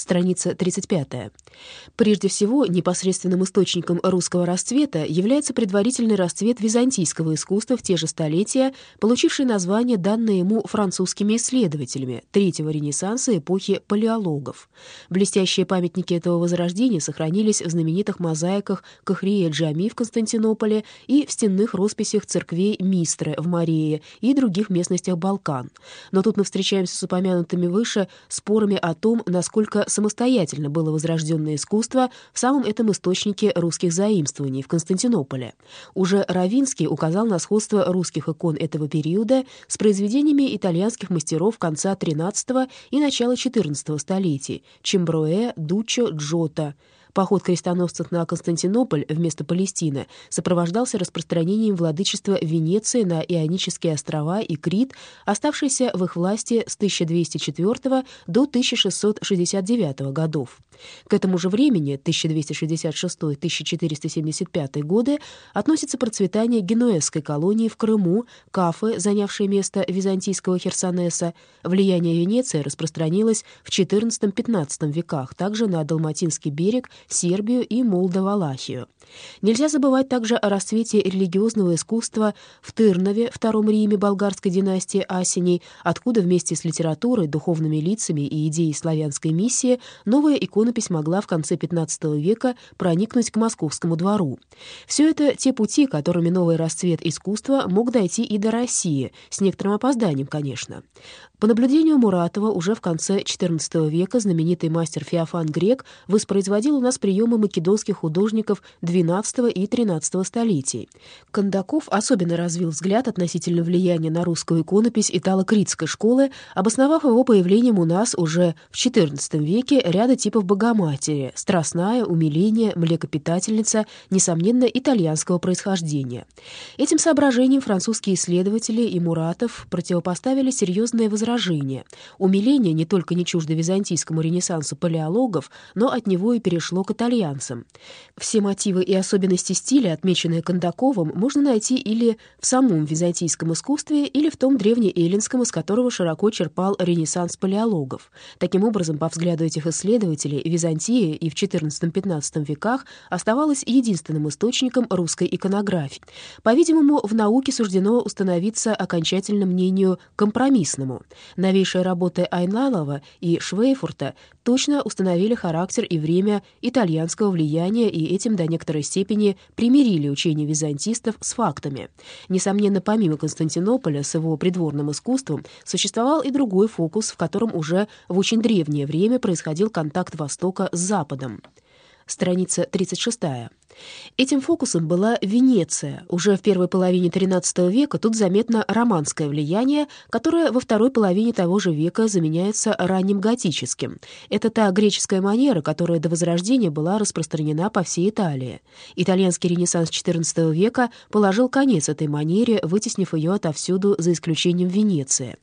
страница 35. Прежде всего, непосредственным источником русского расцвета является предварительный расцвет византийского искусства в те же столетия, получивший название, данное ему французскими исследователями Третьего Ренессанса эпохи палеологов. Блестящие памятники этого возрождения сохранились в знаменитых мозаиках Кахрия Джами в Константинополе и в стенных росписях церквей Мистры в Марии и других местностях Балкан. Но тут мы встречаемся с упомянутыми выше спорами о том, насколько самостоятельно было возрожденное искусство в самом этом источнике русских заимствований в Константинополе. Уже Равинский указал на сходство русских икон этого периода с произведениями итальянских мастеров конца XIII и начала XIV столетий Чемброэ, Дуччо, Джота — Поход крестоносцев на Константинополь вместо Палестины сопровождался распространением владычества Венеции на Ионические острова и Крит, оставшиеся в их власти с 1204 до 1669 годов. К этому же времени, 1266-1475 годы, относится процветание генуэзской колонии в Крыму, Кафы, занявшие место византийского Херсонеса. Влияние Венеции распространилось в XIV-XV веках, также на Далматинский берег Сербию и Молдовалахию. Нельзя забывать также о расцвете религиозного искусства в Тырнове, Втором Риме болгарской династии Асеней, откуда вместе с литературой, духовными лицами и идеей славянской миссии новая иконопись могла в конце XV века проникнуть к московскому двору. Все это те пути, которыми новый расцвет искусства мог дойти и до России, с некоторым опозданием, конечно. По наблюдению Муратова, уже в конце XIV века знаменитый мастер Феофан Грек воспроизводил у нас приемы македонских художников XII и XIII столетий. Кондаков особенно развил взгляд относительно влияния на русскую иконопись итало-критской школы, обосновав его появлением у нас уже в XIV веке ряда типов Богоматери — страстная, умиление, млекопитательница, несомненно, итальянского происхождения. Этим соображением французские исследователи и Муратов противопоставили серьезное возражение. Умиление не только не чуждо византийскому ренессансу палеологов, но от него и перешло к итальянцам. Все мотивы и особенности стиля, отмеченные Кондаковым, можно найти или в самом византийском искусстве, или в том древнеэллинском, из которого широко черпал ренессанс палеологов. Таким образом, по взгляду этих исследователей, Византия и в XIV-XV веках оставалась единственным источником русской иконографии. По-видимому, в науке суждено установиться окончательно мнению компромиссному. Новейшие работы Айналова и Швейфурта точно установили характер и время итальянского влияния и этим до некоторой степени примирили учение византистов с фактами. Несомненно, помимо Константинополя с его придворным искусством, существовал и другой фокус, в котором уже в очень древнее время происходил контакт Востока с Западом. Страница 36. Этим фокусом была Венеция. Уже в первой половине XIII века тут заметно романское влияние, которое во второй половине того же века заменяется ранним готическим. Это та греческая манера, которая до Возрождения была распространена по всей Италии. Итальянский ренессанс XIV века положил конец этой манере, вытеснив ее отовсюду за исключением Венеции.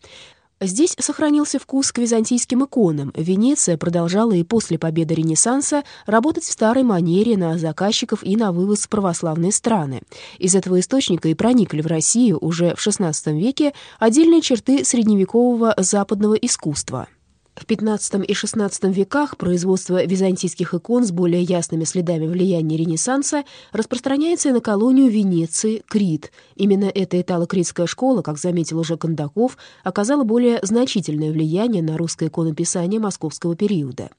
Здесь сохранился вкус к византийским иконам. Венеция продолжала и после победы Ренессанса работать в старой манере на заказчиков и на вывоз в православные страны. Из этого источника и проникли в Россию уже в XVI веке отдельные черты средневекового западного искусства. В XV и XVI веках производство византийских икон с более ясными следами влияния Ренессанса распространяется и на колонию Венеции, Крит. Именно эта итало-критская школа, как заметил уже Кондаков, оказала более значительное влияние на русское иконописание московского периода.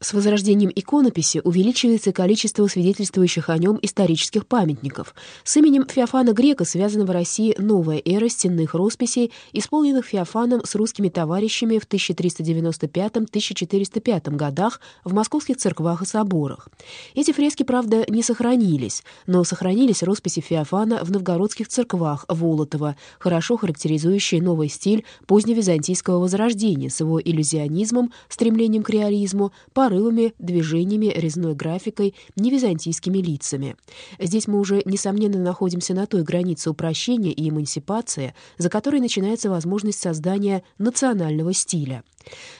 С возрождением иконописи увеличивается количество свидетельствующих о нем исторических памятников. С именем Феофана Грека связана в России новая эра стенных росписей, исполненных Феофаном с русскими товарищами в 1390 1495-1405 годах в московских церквах и соборах. Эти фрески, правда, не сохранились, но сохранились росписи Феофана в новгородских церквах Волотова, хорошо характеризующие новый стиль поздневизантийского возрождения с его иллюзионизмом, стремлением к реализму, порывами, движениями, резной графикой, невизантийскими лицами. Здесь мы уже, несомненно, находимся на той границе упрощения и эмансипации, за которой начинается возможность создания национального стиля.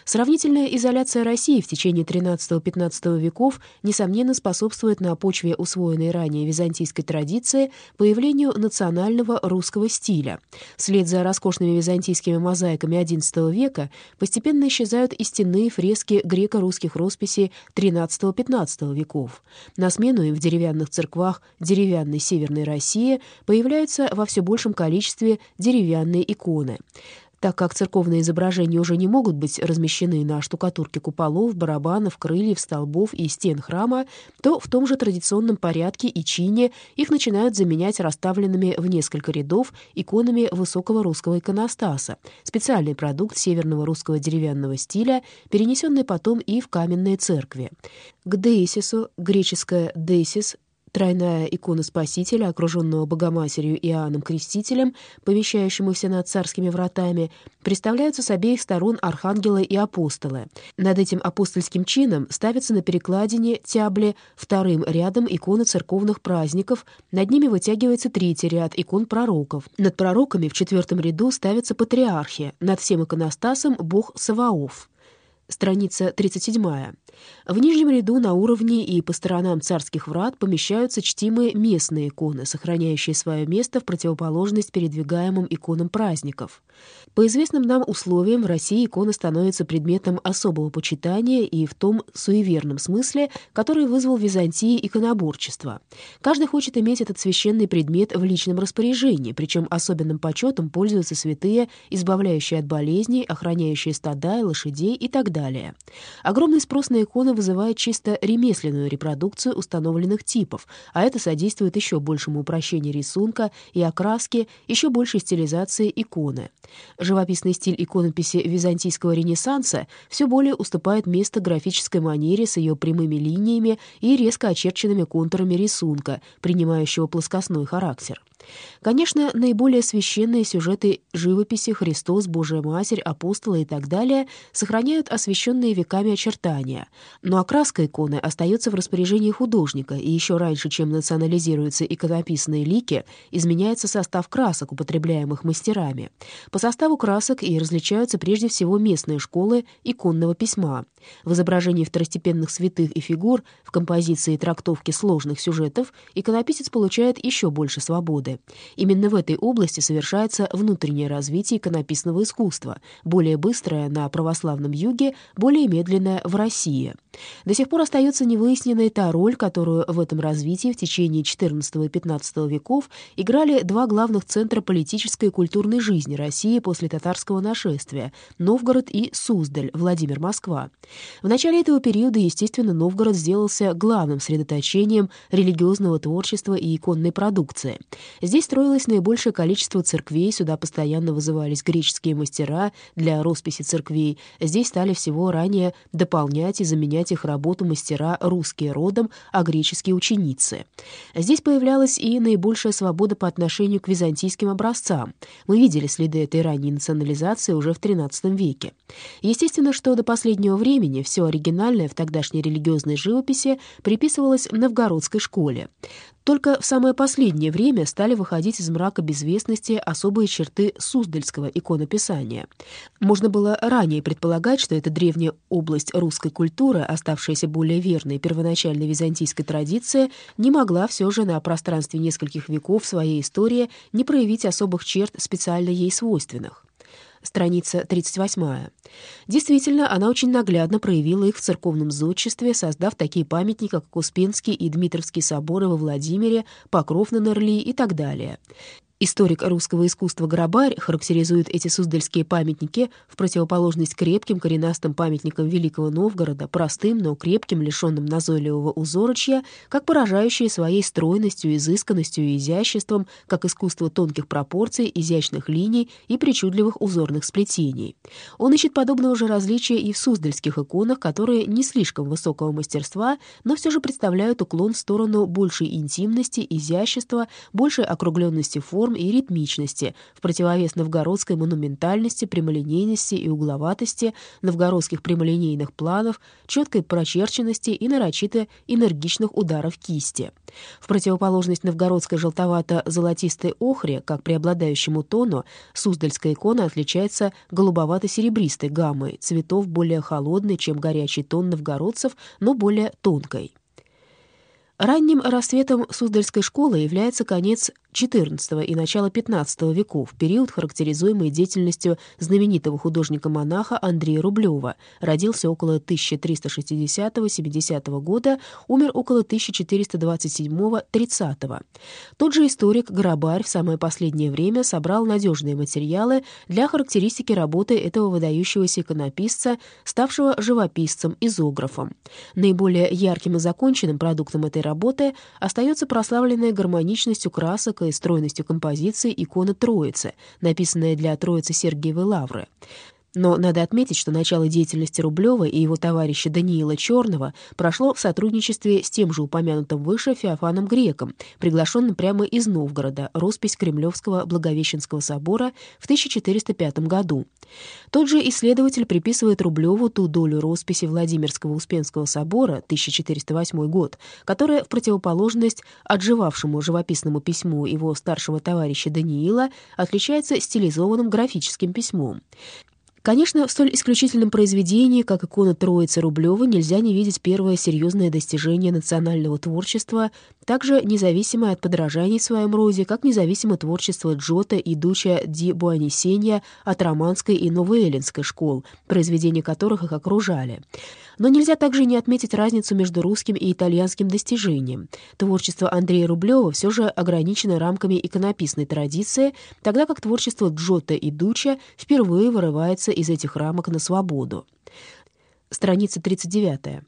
Сравнительная изоляция России в течение XIII-XV веков, несомненно, способствует на почве усвоенной ранее византийской традиции появлению национального русского стиля. Вслед за роскошными византийскими мозаиками XI века постепенно исчезают и стенные фрески греко-русских росписей XIII-XV веков. На смену им в деревянных церквах деревянной Северной России появляются во все большем количестве деревянные иконы. Так как церковные изображения уже не могут быть размещены на штукатурке куполов, барабанов, крыльев, столбов и стен храма, то в том же традиционном порядке и чине их начинают заменять расставленными в несколько рядов иконами высокого русского иконостаса, специальный продукт северного русского деревянного стиля, перенесенный потом и в каменные церкви. К деисису, греческое «десис», Тройная икона Спасителя, окруженного Богоматерью Иоанном Крестителем, помещающемуся над царскими вратами, представляются с обеих сторон архангелы и апостолы. Над этим апостольским чином ставятся на перекладине тябле вторым рядом иконы церковных праздников, над ними вытягивается третий ряд икон пророков. Над пророками в четвертом ряду ставятся патриархи, над всем иконостасом — бог Саваоф. Страница 37. В нижнем ряду на уровне и по сторонам царских врат помещаются чтимые местные иконы, сохраняющие свое место в противоположность передвигаемым иконам праздников. По известным нам условиям в России икона становится предметом особого почитания и в том суеверном смысле, который вызвал в Византии иконоборчество. Каждый хочет иметь этот священный предмет в личном распоряжении, причем особенным почетом пользуются святые, избавляющие от болезней, охраняющие стада и лошадей и так далее. Огромный спрос на иконы вызывает чисто ремесленную репродукцию установленных типов, а это содействует еще большему упрощению рисунка и окраски, еще большей стилизации иконы. Живописный стиль иконописи византийского ренессанса все более уступает место графической манере с ее прямыми линиями и резко очерченными контурами рисунка, принимающего плоскостной характер. Конечно, наиболее священные сюжеты живописи Христос, Божия Матерь, апостолы и так далее сохраняют освященные веками очертания, но окраска иконы остается в распоряжении художника, и еще раньше, чем национализируются иконописные лики, изменяется состав красок, употребляемых мастерами. По составу красок и различаются прежде всего местные школы иконного письма. В изображении второстепенных святых и фигур, в композиции и трактовке сложных сюжетов иконописец получает еще больше свободы. Именно в этой области совершается внутреннее развитие иконописного искусства, более быстрое на православном юге, более медленное в России. До сих пор остается невыясненной та роль, которую в этом развитии в течение XIV и XV веков играли два главных центра политической и культурной жизни России после татарского нашествия — Новгород и Суздаль, Владимир-Москва. В начале этого периода, естественно, Новгород сделался главным средоточением религиозного творчества и иконной продукции. Здесь строилось наибольшее количество церквей, сюда постоянно вызывались греческие мастера для росписи церквей. Здесь стали всего ранее дополнять и заменять их работу мастера русские родом, а греческие ученицы. Здесь появлялась и наибольшая свобода по отношению к византийским образцам. Мы видели следы этой ранней национализации уже в XIII веке. Естественно, что до последнего времени все оригинальное в тогдашней религиозной живописи приписывалось новгородской школе. Только в самое последнее время стали выходить из мрака безвестности особые черты суздальского иконописания. Можно было ранее предполагать, что эта древняя область русской культуры, оставшаяся более верной первоначальной византийской традиции, не могла все же на пространстве нескольких веков своей истории не проявить особых черт, специально ей свойственных страница 38. Действительно, она очень наглядно проявила их в церковном зодчестве, создав такие памятники, как Успенский и Дмитровский соборы во Владимире, Покров на Нерли и так далее. Историк русского искусства Грабарь характеризует эти суздальские памятники в противоположность крепким коренастым памятникам Великого Новгорода, простым, но крепким, лишенным назойливого узорочья, как поражающие своей стройностью, изысканностью и изяществом, как искусство тонких пропорций, изящных линий и причудливых узорных сплетений. Он ищет подобного же различия и в суздальских иконах, которые не слишком высокого мастерства, но все же представляют уклон в сторону большей интимности, изящества, большей округленности форм, форм и ритмичности, в противовес новгородской монументальности, прямолинейности и угловатости, новгородских прямолинейных планов, четкой прочерченности и нарочито энергичных ударов кисти. В противоположность новгородской желтовато-золотистой охре, как преобладающему тону, Суздальская икона отличается голубовато-серебристой гаммой, цветов более холодной, чем горячий тон новгородцев, но более тонкой. Ранним рассветом Суздальской школы является конец XIV и начала XV веков, период, характеризуемый деятельностью знаменитого художника-монаха Андрея Рублева. Родился около 1360-70 года, умер около 1427-30. Тот же историк Грабарь в самое последнее время собрал надежные материалы для характеристики работы этого выдающегося иконописца, ставшего живописцем и зоографом. Наиболее ярким и законченным продуктом этой работы остается прославленная гармоничностью красок и стройностью композиции икона Троицы, написанная для Троицы Сергиевой Лавры. Но надо отметить, что начало деятельности Рублева и его товарища Даниила Черного прошло в сотрудничестве с тем же упомянутым выше Феофаном Греком, приглашенным прямо из Новгорода, роспись Кремлевского Благовещенского собора в 1405 году. Тот же исследователь приписывает Рублеву ту долю росписи Владимирского Успенского собора 1408 год, которая в противоположность отживавшему живописному письму его старшего товарища Даниила отличается стилизованным графическим письмом. Конечно, в столь исключительном произведении, как икона Троицы Рублева, нельзя не видеть первое серьезное достижение национального творчества, также независимое от подражаний в своем роде, как независимо творчество Джота и Дуча ди Буанисенья от романской и новоэллинской школ, произведения которых их окружали. Но нельзя также не отметить разницу между русским и итальянским достижением. Творчество Андрея Рублева все же ограничено рамками иконописной традиции, тогда как творчество Джота и Дуча впервые вырывается из этих рамок на свободу. Страница 39.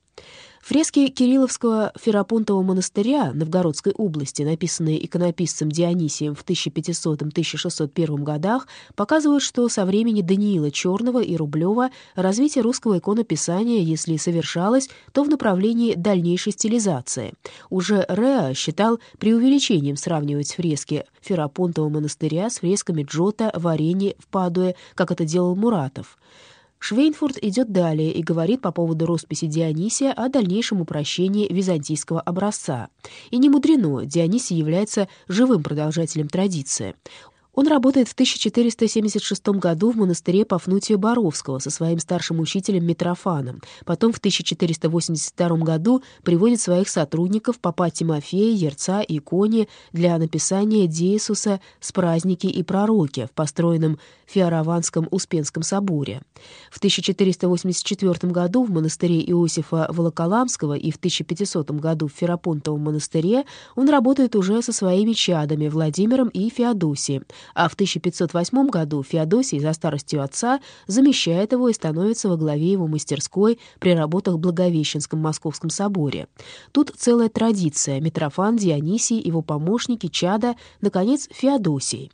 Фрески Кирилловского Ферапонтового монастыря Новгородской области, написанные иконописцем Дионисием в 1500-1601 годах, показывают, что со времени Даниила Черного и Рублева развитие русского иконописания, если и совершалось, то в направлении дальнейшей стилизации. Уже Реа считал преувеличением сравнивать фрески Ферапонтового монастыря с фресками Джота в Арене в Падуе, как это делал Муратов. Швейнфурт идет далее и говорит по поводу росписи Дионисия о дальнейшем упрощении византийского образца. И не мудрено, Дионисий является живым продолжателем традиции. Он работает в 1476 году в монастыре Пафнутия Боровского со своим старшим учителем Митрофаном. Потом в 1482 году приводит своих сотрудников папа Тимофея, Ерца и Кони для написания Диесуса с праздники и пророки в построенном Феораванском Успенском соборе. В 1484 году в монастыре Иосифа Волоколамского и в 1500 году в Ферапонтовом монастыре он работает уже со своими чадами Владимиром и Феодосием, а в 1508 году Феодосий за старостью отца замещает его и становится во главе его мастерской при работах в Благовещенском Московском соборе. Тут целая традиция — Митрофан, Дионисий, его помощники, чада, наконец, Феодосий.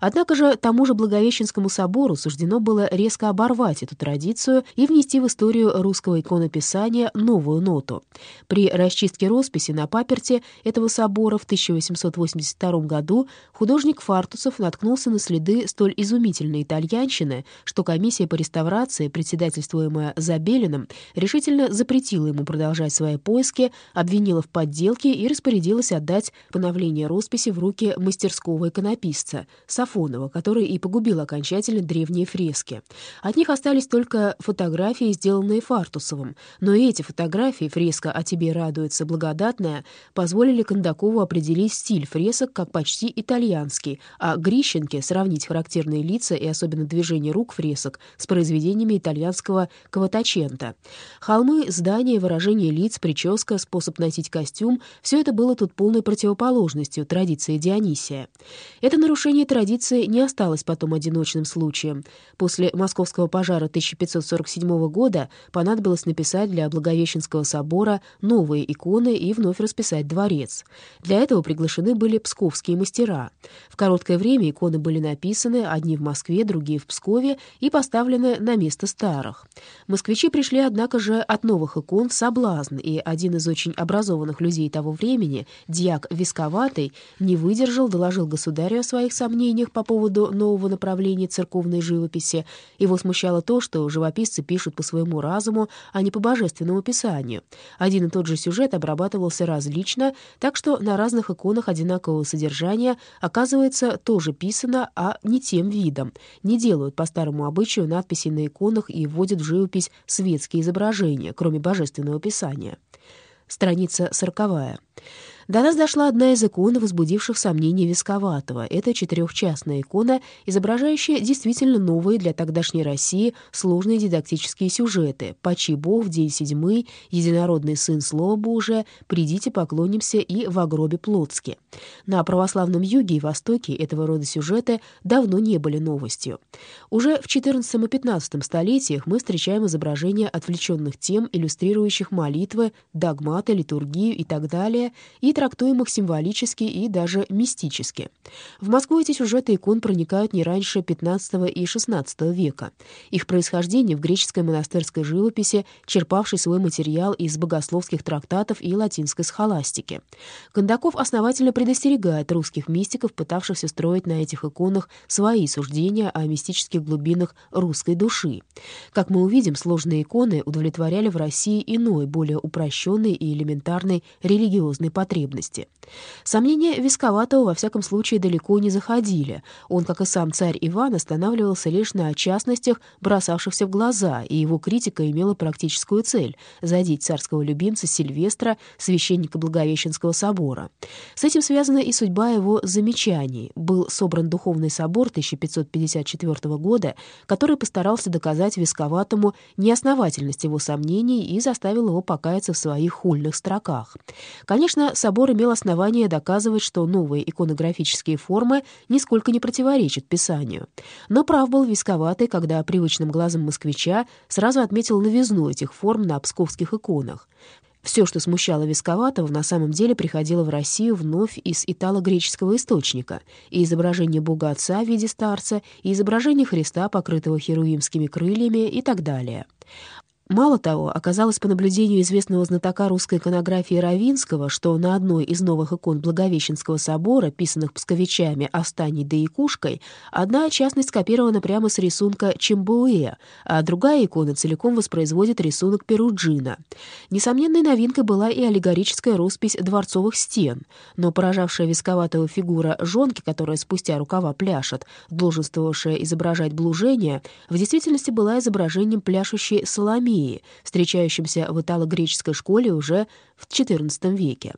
Однако же тому же Благовещенскому собору суждено было резко оборвать эту традицию и внести в историю русского иконописания новую ноту. При расчистке росписи на паперте этого собора в 1882 году художник Фартусов над наткнулся на следы столь изумительной итальянщины, что комиссия по реставрации, председательствуемая Забелиным, решительно запретила ему продолжать свои поиски, обвинила в подделке и распорядилась отдать поновление росписи в руки мастерского иконописца Сафонова, который и погубил окончательно древние фрески. От них остались только фотографии, сделанные Фартусовым, но и эти фотографии, фреска «А тебе радуется благодатная», позволили Кондакову определить стиль фресок как почти итальянский, а Гриш Тищенке сравнить характерные лица и особенно движение рук фресок с произведениями итальянского Каватачента. Холмы, здания, выражение лиц, прическа, способ носить костюм — все это было тут полной противоположностью традиции Дионисия. Это нарушение традиции не осталось потом одиночным случаем. После московского пожара 1547 года понадобилось написать для Благовещенского собора новые иконы и вновь расписать дворец. Для этого приглашены были псковские мастера. В короткое время иконы были написаны, одни в Москве, другие в Пскове, и поставлены на место старых. Москвичи пришли, однако же, от новых икон в соблазн, и один из очень образованных людей того времени, дьяк Висковатый, не выдержал, доложил государю о своих сомнениях по поводу нового направления церковной живописи. Его смущало то, что живописцы пишут по своему разуму, а не по божественному писанию. Один и тот же сюжет обрабатывался различно, так что на разных иконах одинакового содержания оказывается тоже писано, а не тем видом. Не делают по старому обычаю надписи на иконах и вводят в живопись светские изображения, кроме божественного писания. Страница сороковая. До нас дошла одна из икон, возбудивших сомнения Висковатого. Это четырехчастная икона, изображающая действительно новые для тогдашней России сложные дидактические сюжеты. «Почи Бог в день седьмый», «Единородный сын Слова Божия», «Придите, поклонимся» и «Во гробе Плотске». На православном юге и востоке этого рода сюжеты давно не были новостью. Уже в XIV и XV столетиях мы встречаем изображения отвлеченных тем, иллюстрирующих молитвы, догматы, литургию и так далее, и трактуем их символически и даже мистически. В Москву эти сюжеты икон проникают не раньше XV и XVI века. Их происхождение в греческой монастырской живописи, черпавшей свой материал из богословских трактатов и латинской схоластики. Кондаков основательно предостерегает русских мистиков, пытавшихся строить на этих иконах свои суждения о мистических глубинах русской души. Как мы увидим, сложные иконы удовлетворяли в России иной, более упрощенной и элементарной религиозной потребности потребности. Сомнения Висковатого, во всяком случае, далеко не заходили. Он, как и сам царь Иван, останавливался лишь на частностях, бросавшихся в глаза, и его критика имела практическую цель — задеть царского любимца Сильвестра, священника Благовещенского собора. С этим связана и судьба его замечаний. Был собран Духовный собор 1554 года, который постарался доказать Висковатому неосновательность его сомнений и заставил его покаяться в своих хульных строках. Конечно, собор имел основание доказывать, что новые иконографические формы нисколько не противоречат Писанию. Но прав был Висковатый, когда привычным глазом москвича сразу отметил новизну этих форм на псковских иконах. Все, что смущало Висковатого, на самом деле приходило в Россию вновь из итало-греческого источника, и изображение Бога Отца в виде старца, и изображение Христа, покрытого херувимскими крыльями и так далее. Мало того, оказалось по наблюдению известного знатока русской иконографии Равинского, что на одной из новых икон Благовещенского собора, писанных псковичами Останей да Якушкой, одна частность скопирована прямо с рисунка Чембуэ, а другая икона целиком воспроизводит рисунок Перуджина. Несомненной новинкой была и аллегорическая роспись дворцовых стен, но поражавшая висковатого фигура жонки, которая спустя рукава пляшет, долженствовавшая изображать блужение, в действительности была изображением пляшущей Соломеи, встречающимся в итало-греческой школе уже в XIV веке.